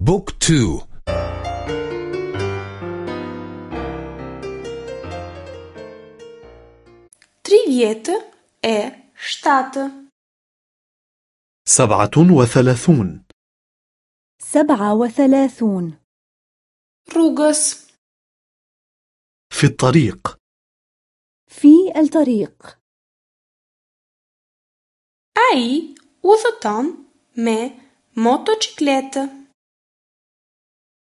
بوك تو Trijetë e shtatë. سبعة وثلاثون سبعة وثلاثون Rrugës. في الطريق في الطريق Ai udhëton me motocikletë.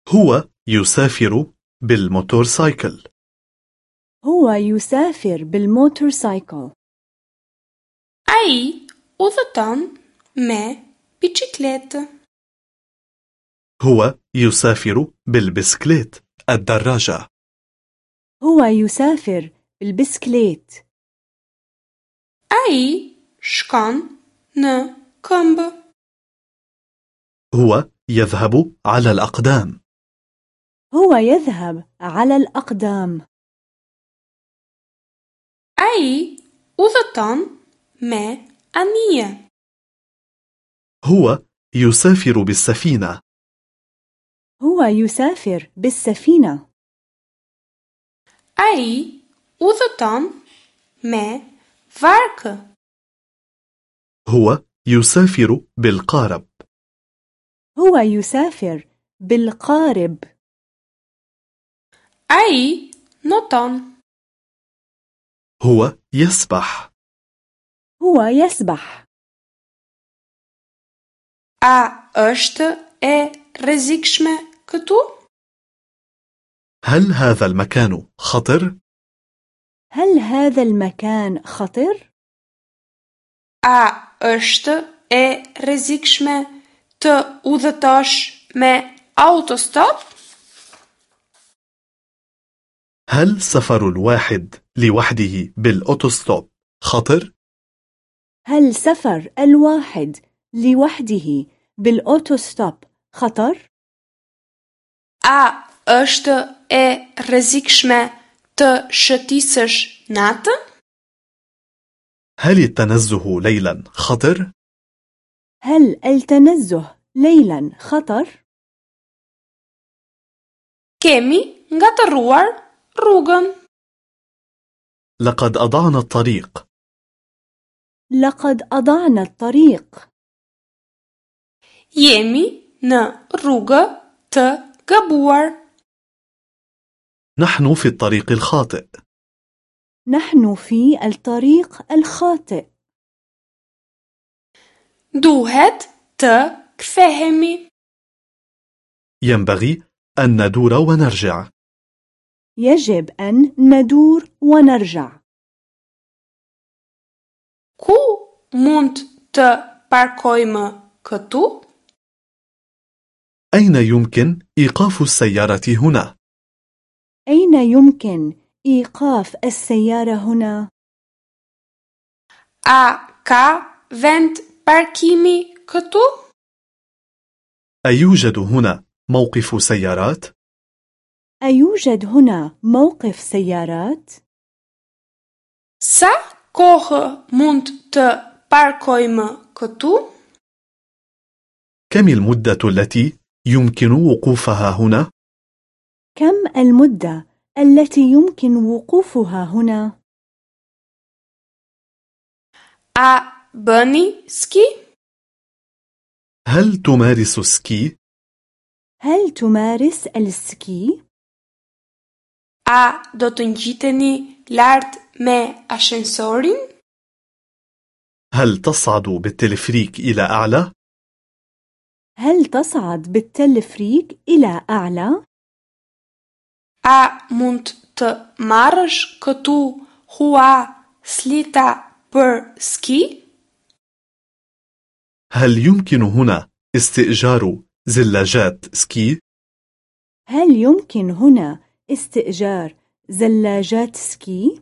هو يسافر بالموتورسايكل. هو يسافر بالموتورسايكل. Ai udhëton me biçikletë. هو يسافر بالبسكليت الدراجة. هو يسافر بالبسكليت. Ai shkon në këmbë. هو يذهب على الأقدام. هو يذهب على الأقدام. Ai udhëton me anije. هو يسافر بالسفينة. هو يسافر بالسفينة. Ai udhëton me varkë. هو يسافر بالقارب. هو يسافر بالقارب. Ai noton. هو يسبح هو يسبح A është e rrezikshme këtu? هل هذا المكان خطر؟ هل هذا المكان خطر؟ A është e rrezikshme të udhëtosh me autostop? هل سفر الواحد لوحده بالأوتوستوب خطر؟ هل سفر الواحد لوحده بالأوتوستوب خطر؟ A është e rrezikshme të shëtisësh natën? هل التنزه ليلا خطر؟ هل التنزه ليلا خطر؟ Kemi ngatëruar rrugën. لقد أضعنا الطريق لقد أضعنا الطريق Jemi në rrugë të gabuar. نحن في الطريق الخاطئ نحن في الطريق الخاطئ Duhet të kthehemi. ينبغي أن ندور ونرجع يجب أن ندور ونرجع Ku mund të parkojmë këtu? أين يمكن إيقاف السيارة هنا؟ أين يمكن إيقاف السيارة هنا؟ A ka vend parkimi këtu? أيوجد هنا موقف سيارات؟ أيوجد هنا موقف سيارات؟ Sa kohë mund të parkojmë këtu? كم المدة التي يمكن وقوفها هنا؟ كم المدة التي يمكن وقوفها هنا؟ A bëni ski? هل تمارس سكي؟ هل تمارس السكي؟ A do të ngjiteni lart me ashensorin? هل تصعد بالتلفريك إلى أعلى؟ هل تصعد بالتلفريك إلى أعلى؟ A mund të marrësh këtu hua slita për ski? هل يمكن هنا استئجار زلاجات سكي؟ هل يمكن هنا استئجار زلاجات سكي؟